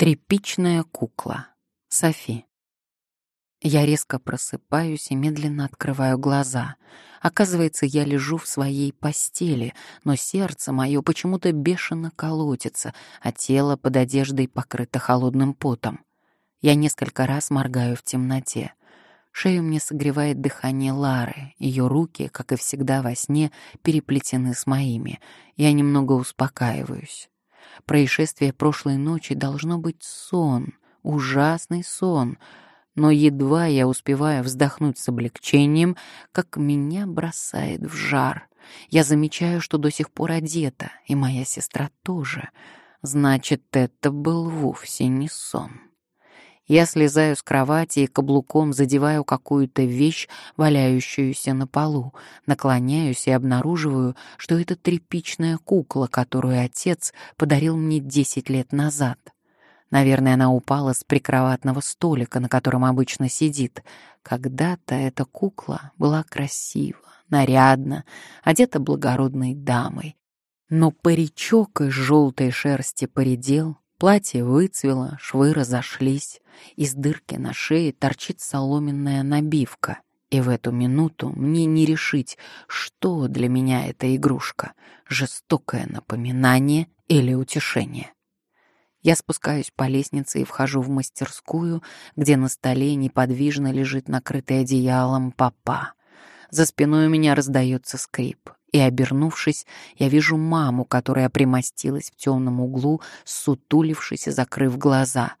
Тряпичная кукла. Софи. Я резко просыпаюсь и медленно открываю глаза. Оказывается, я лежу в своей постели, но сердце мое почему-то бешено колотится, а тело под одеждой покрыто холодным потом. Я несколько раз моргаю в темноте. Шею мне согревает дыхание Лары. Ее руки, как и всегда во сне, переплетены с моими. Я немного успокаиваюсь. Происшествие прошлой ночи должно быть сон, ужасный сон. Но едва я успеваю вздохнуть с облегчением, как меня бросает в жар. Я замечаю, что до сих пор одета, и моя сестра тоже. Значит, это был вовсе не сон. Я слезаю с кровати и каблуком задеваю какую-то вещь, валяющуюся на полу, наклоняюсь и обнаруживаю, что это тряпичная кукла, которую отец подарил мне десять лет назад. Наверное, она упала с прикроватного столика, на котором обычно сидит. Когда-то эта кукла была красива, нарядна, одета благородной дамой. Но паричок из желтой шерсти поредел, Платье выцвело, швы разошлись, из дырки на шее торчит соломенная набивка. И в эту минуту мне не решить, что для меня эта игрушка — жестокое напоминание или утешение. Я спускаюсь по лестнице и вхожу в мастерскую, где на столе неподвижно лежит накрытый одеялом папа. За спиной у меня раздается скрип и, обернувшись, я вижу маму, которая примостилась в темном углу, сутулившись и закрыв глаза.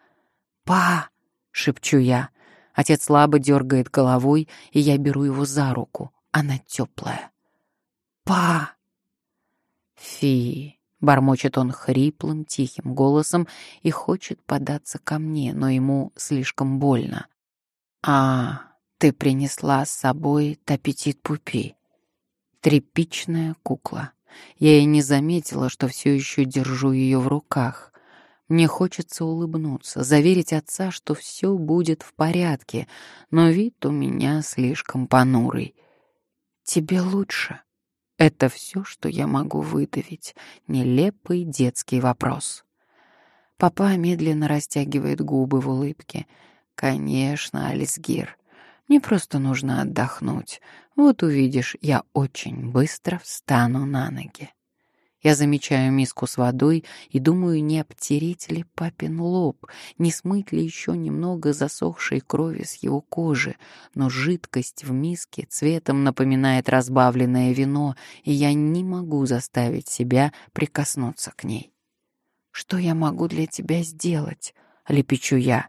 «Па!» — шепчу я. Отец слабо дергает головой, и я беру его за руку. Она теплая. «Па!» «Фи!» — бормочет он хриплым, тихим голосом и хочет податься ко мне, но ему слишком больно. «А, ты принесла с собой тапетит пупи?» Тряпичная кукла. Я и не заметила, что все еще держу ее в руках. Мне хочется улыбнуться, заверить отца, что все будет в порядке, но вид у меня слишком понурый. «Тебе лучше?» Это все, что я могу выдавить. Нелепый детский вопрос. Папа медленно растягивает губы в улыбке. «Конечно, Алисгир, мне просто нужно отдохнуть. Вот увидишь, я очень быстро встану на ноги. Я замечаю миску с водой и думаю, не обтереть ли папин лоб, не смыть ли еще немного засохшей крови с его кожи, но жидкость в миске цветом напоминает разбавленное вино, и я не могу заставить себя прикоснуться к ней. «Что я могу для тебя сделать?» — лепечу я.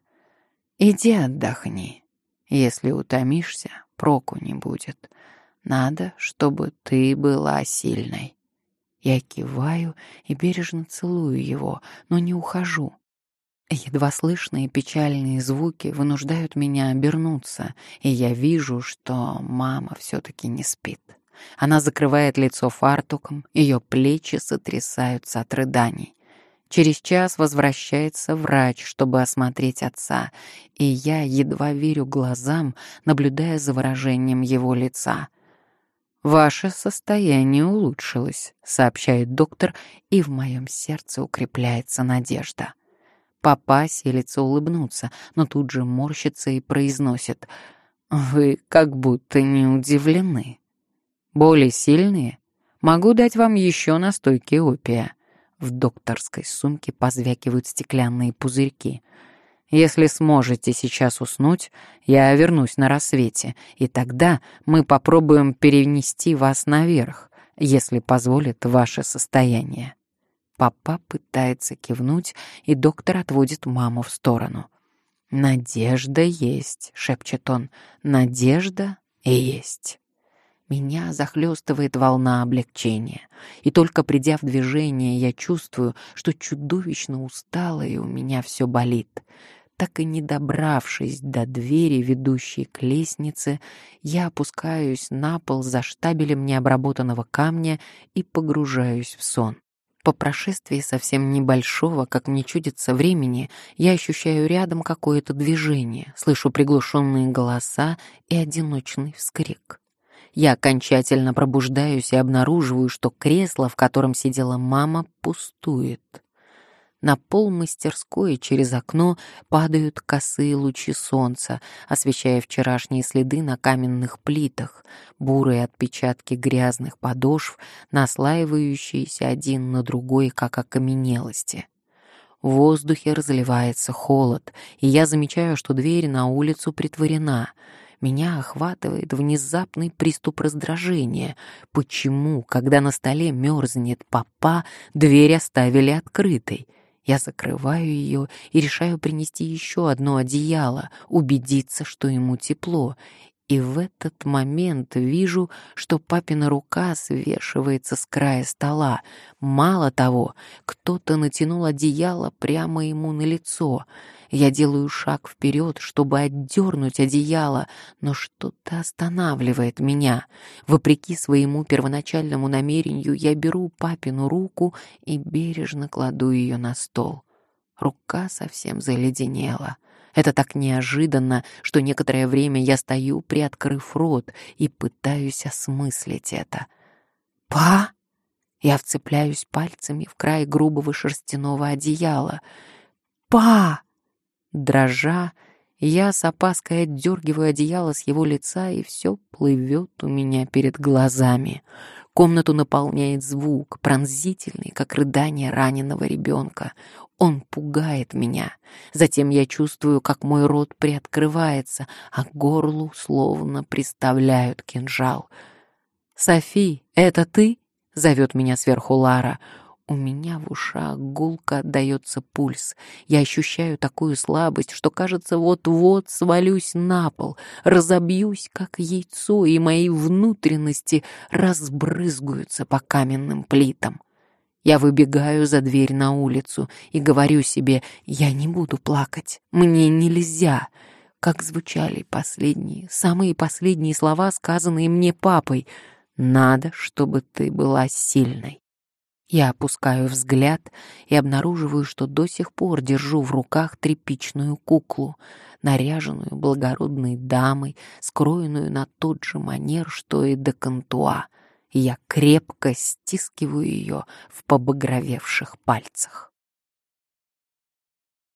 «Иди отдохни». Если утомишься, проку не будет. Надо, чтобы ты была сильной. Я киваю и бережно целую его, но не ухожу. Едва слышные печальные звуки вынуждают меня обернуться, и я вижу, что мама все-таки не спит. Она закрывает лицо фартуком, ее плечи сотрясаются от рыданий. Через час возвращается врач, чтобы осмотреть отца, и я едва верю глазам, наблюдая за выражением его лица. «Ваше состояние улучшилось», — сообщает доктор, и в моем сердце укрепляется надежда. Папа селится улыбнуться, но тут же морщится и произносит «Вы как будто не удивлены». «Боли сильные? Могу дать вам еще настойки опия». В докторской сумке позвякивают стеклянные пузырьки. Если сможете сейчас уснуть, я вернусь на рассвете, и тогда мы попробуем перенести вас наверх, если позволит ваше состояние. Папа пытается кивнуть, и доктор отводит маму в сторону. «Надежда есть», — шепчет он, — «надежда есть». Меня захлестывает волна облегчения, и только придя в движение, я чувствую, что чудовищно устала и у меня все болит. Так и не добравшись до двери, ведущей к лестнице, я опускаюсь на пол за штабелем необработанного камня и погружаюсь в сон. По прошествии совсем небольшого, как мне чудится, времени, я ощущаю рядом какое-то движение, слышу приглушенные голоса и одиночный вскрик я окончательно пробуждаюсь и обнаруживаю, что кресло, в котором сидела мама, пустует. На пол мастерской через окно падают косые лучи солнца, освещая вчерашние следы на каменных плитах, бурые отпечатки грязных подошв, наслаивающиеся один на другой, как окаменелости. В воздухе разливается холод, и я замечаю, что дверь на улицу притворена. Меня охватывает внезапный приступ раздражения. Почему, когда на столе мерзнет папа, дверь оставили открытой? Я закрываю ее и решаю принести еще одно одеяло, убедиться, что ему тепло, и в этот момент вижу, что папина рука свешивается с края стола. Мало того, кто-то натянул одеяло прямо ему на лицо. Я делаю шаг вперед, чтобы отдернуть одеяло, но что-то останавливает меня. Вопреки своему первоначальному намерению, я беру папину руку и бережно кладу ее на стол. Рука совсем заледенела. Это так неожиданно, что некоторое время я стою, приоткрыв рот, и пытаюсь осмыслить это. «Па?» Я вцепляюсь пальцами в край грубого шерстяного одеяла. «Па!» Дрожа, я с опаской отдергиваю одеяло с его лица, и все плывет у меня перед глазами. Комнату наполняет звук, пронзительный, как рыдание раненого ребенка. Он пугает меня. Затем я чувствую, как мой рот приоткрывается, а горлу словно приставляют кинжал. «Софи, это ты?» — зовет меня сверху Лара. У меня в ушах гулко отдается пульс. Я ощущаю такую слабость, что, кажется, вот-вот свалюсь на пол, разобьюсь, как яйцо, и мои внутренности разбрызгаются по каменным плитам. Я выбегаю за дверь на улицу и говорю себе, я не буду плакать, мне нельзя. Как звучали последние, самые последние слова, сказанные мне папой. Надо, чтобы ты была сильной. Я опускаю взгляд и обнаруживаю, что до сих пор держу в руках тряпичную куклу, наряженную благородной дамой, скроенную на тот же манер, что и до Кантуа. Я крепко стискиваю ее в побагровевших пальцах.